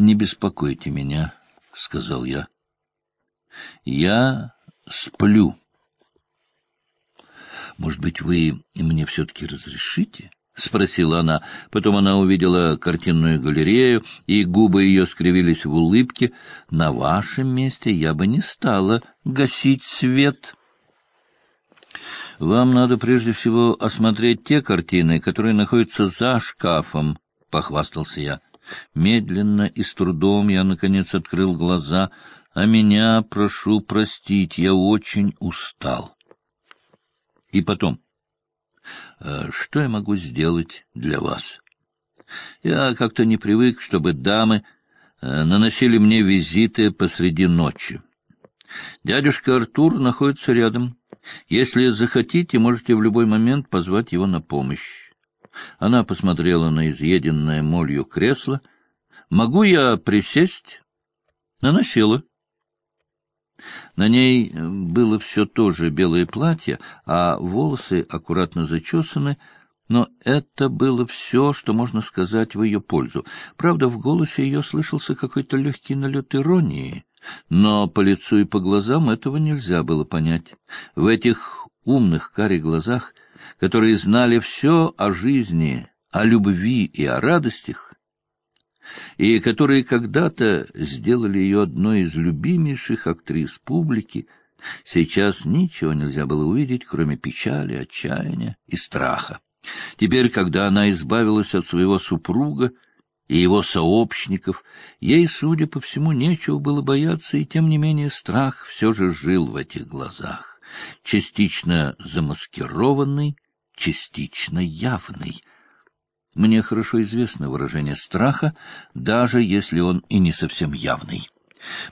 Не беспокойте меня, — сказал я. — Я сплю. — Может быть, вы мне все-таки разрешите? —— спросила она. Потом она увидела картинную галерею, и губы ее скривились в улыбке. — На вашем месте я бы не стала гасить свет. — Вам надо прежде всего осмотреть те картины, которые находятся за шкафом, — похвастался я. Медленно и с трудом я, наконец, открыл глаза, а меня, прошу простить, я очень устал. И потом... Э, что я могу сделать для вас? Я как-то не привык, чтобы дамы э, наносили мне визиты посреди ночи. Дядюшка Артур находится рядом. Если захотите, можете в любой момент позвать его на помощь. Она посмотрела на изъеденное молью кресло. «Могу я присесть?» Она села. На ней было все то же белое платье, а волосы аккуратно зачесаны, но это было все, что можно сказать в ее пользу. Правда, в голосе ее слышался какой-то легкий налет иронии, но по лицу и по глазам этого нельзя было понять. В этих умных карих глазах, которые знали все о жизни, о любви и о радостях, и которые когда-то сделали ее одной из любимейших актрис публики, сейчас ничего нельзя было увидеть, кроме печали, отчаяния и страха. Теперь, когда она избавилась от своего супруга и его сообщников, ей, судя по всему, нечего было бояться, и тем не менее страх все же жил в этих глазах, частично замаскированный, частично явный — мне хорошо известно выражение страха, даже если он и не совсем явный.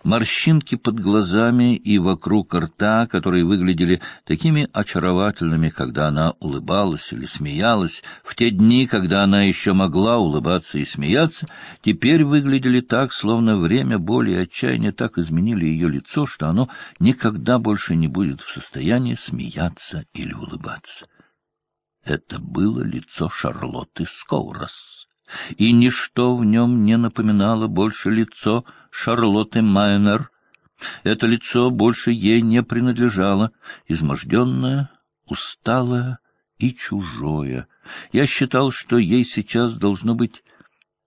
Морщинки под глазами и вокруг рта, которые выглядели такими очаровательными, когда она улыбалась или смеялась, в те дни, когда она еще могла улыбаться и смеяться, теперь выглядели так, словно время боли и отчаяния так изменили ее лицо, что оно никогда больше не будет в состоянии смеяться или улыбаться. Это было лицо Шарлотты Скоурос, и ничто в нем не напоминало больше лицо Шарлотты Майнер. Это лицо больше ей не принадлежало, изможденное, усталое и чужое. Я считал, что ей сейчас должно быть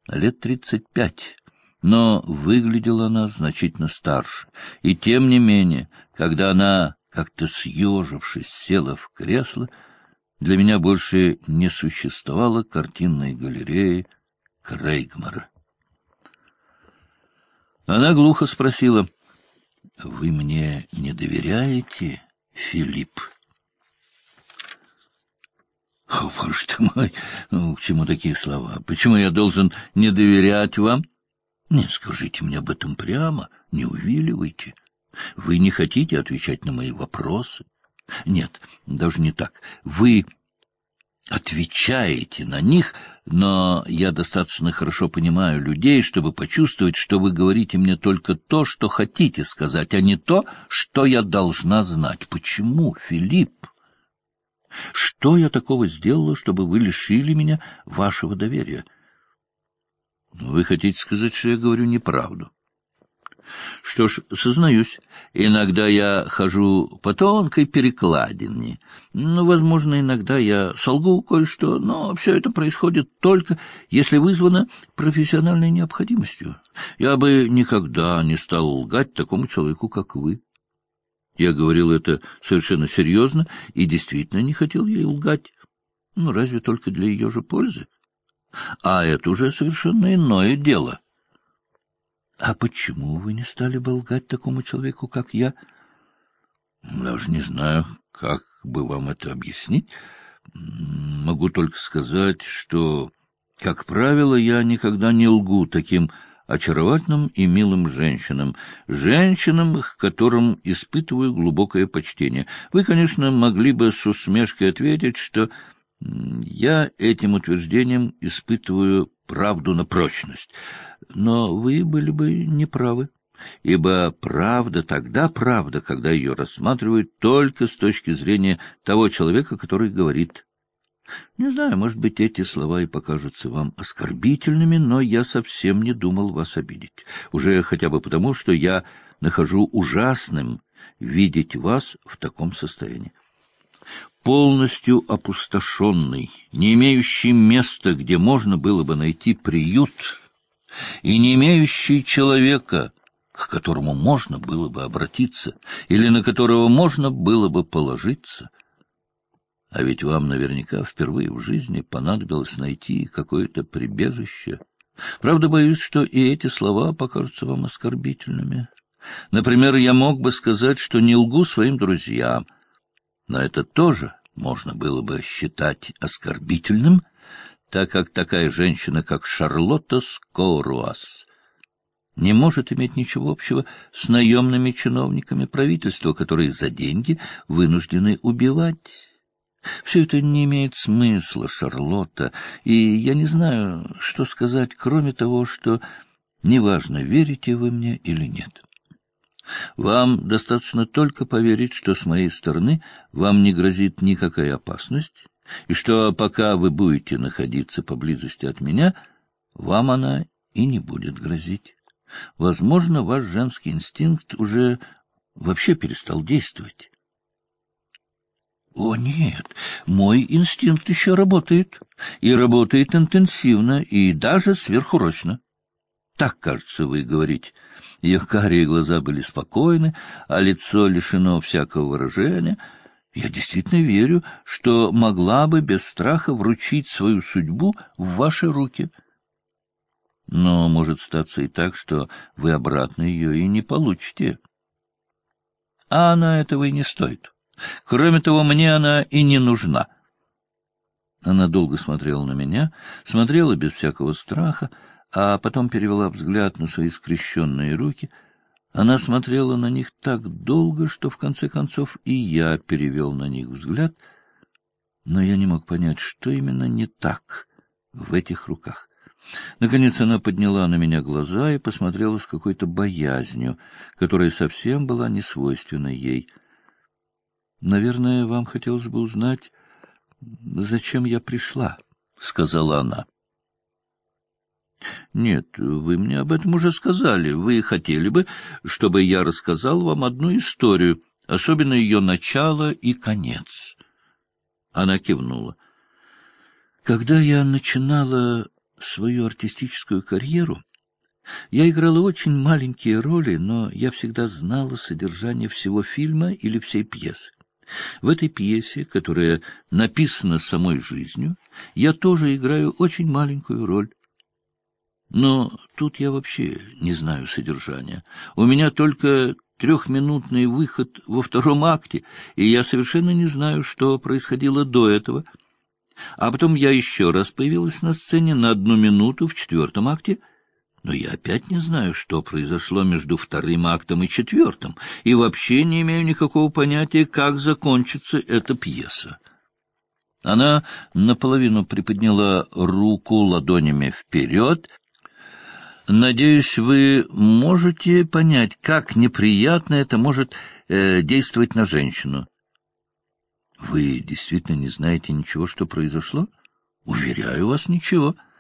лет тридцать пять, но выглядела она значительно старше. И тем не менее, когда она, как-то съежившись, села в кресло, для меня больше не существовало картинной галереи Крейгмара. Она глухо спросила, — Вы мне не доверяете, Филипп? — О, боже ты мой! Ну, к чему такие слова? Почему я должен не доверять вам? — Не скажите мне об этом прямо, не увиливайте. Вы не хотите отвечать на мои вопросы. Нет, даже не так. Вы отвечаете на них, но я достаточно хорошо понимаю людей, чтобы почувствовать, что вы говорите мне только то, что хотите сказать, а не то, что я должна знать. Почему, Филипп? Что я такого сделала, чтобы вы лишили меня вашего доверия? Вы хотите сказать, что я говорю неправду? Что ж, сознаюсь, иногда я хожу по тонкой перекладине. Ну, возможно, иногда я солгу кое-что, но все это происходит только, если вызвано профессиональной необходимостью. Я бы никогда не стал лгать такому человеку, как вы. Я говорил это совершенно серьезно и действительно не хотел ей лгать. Ну, разве только для ее же пользы? А это уже совершенно иное дело. А почему вы не стали бы такому человеку, как я? Даже не знаю, как бы вам это объяснить. Могу только сказать, что, как правило, я никогда не лгу таким очаровательным и милым женщинам, женщинам, к которым испытываю глубокое почтение. Вы, конечно, могли бы с усмешкой ответить, что я этим утверждением испытываю правду на прочность. Но вы были бы неправы, ибо правда тогда правда, когда ее рассматривают только с точки зрения того человека, который говорит. Не знаю, может быть, эти слова и покажутся вам оскорбительными, но я совсем не думал вас обидеть. Уже хотя бы потому, что я нахожу ужасным видеть вас в таком состоянии. Полностью опустошенный, не имеющий места, где можно было бы найти приют, и не имеющий человека, к которому можно было бы обратиться, или на которого можно было бы положиться — а ведь вам наверняка впервые в жизни понадобилось найти какое-то прибежище. Правда, боюсь, что и эти слова покажутся вам оскорбительными. Например, я мог бы сказать, что не лгу своим друзьям, но это тоже можно было бы считать оскорбительным, так как такая женщина, как Шарлотта Скоруас, не может иметь ничего общего с наемными чиновниками правительства, которые за деньги вынуждены убивать. Все это не имеет смысла, Шарлотта, и я не знаю, что сказать, кроме того, что неважно, верите вы мне или нет. Вам достаточно только поверить, что с моей стороны вам не грозит никакая опасность, и что пока вы будете находиться поблизости от меня, вам она и не будет грозить. Возможно, ваш женский инстинкт уже вообще перестал действовать. О, нет, мой инстинкт еще работает, и работает интенсивно, и даже сверхурочно. Так, кажется, вы говорите. Ее карие глаза были спокойны, а лицо лишено всякого выражения. Я действительно верю, что могла бы без страха вручить свою судьбу в ваши руки. Но может статься и так, что вы обратно ее и не получите. А она этого и не стоит. Кроме того, мне она и не нужна. Она долго смотрела на меня, смотрела без всякого страха, а потом перевела взгляд на свои скрещенные руки. Она смотрела на них так долго, что в конце концов и я перевел на них взгляд, но я не мог понять, что именно не так в этих руках. Наконец она подняла на меня глаза и посмотрела с какой-то боязнью, которая совсем была не свойственна ей — Наверное, вам хотелось бы узнать, зачем я пришла, — сказала она. — Нет, вы мне об этом уже сказали. Вы хотели бы, чтобы я рассказал вам одну историю, особенно ее начало и конец. Она кивнула. — Когда я начинала свою артистическую карьеру, я играла очень маленькие роли, но я всегда знала содержание всего фильма или всей пьесы. В этой пьесе, которая написана самой жизнью, я тоже играю очень маленькую роль. Но тут я вообще не знаю содержания. У меня только трехминутный выход во втором акте, и я совершенно не знаю, что происходило до этого. А потом я еще раз появилась на сцене на одну минуту в четвертом акте — но я опять не знаю, что произошло между вторым актом и четвертым, и вообще не имею никакого понятия, как закончится эта пьеса. Она наполовину приподняла руку ладонями вперед. Надеюсь, вы можете понять, как неприятно это может э, действовать на женщину. Вы действительно не знаете ничего, что произошло? Уверяю вас, ничего. —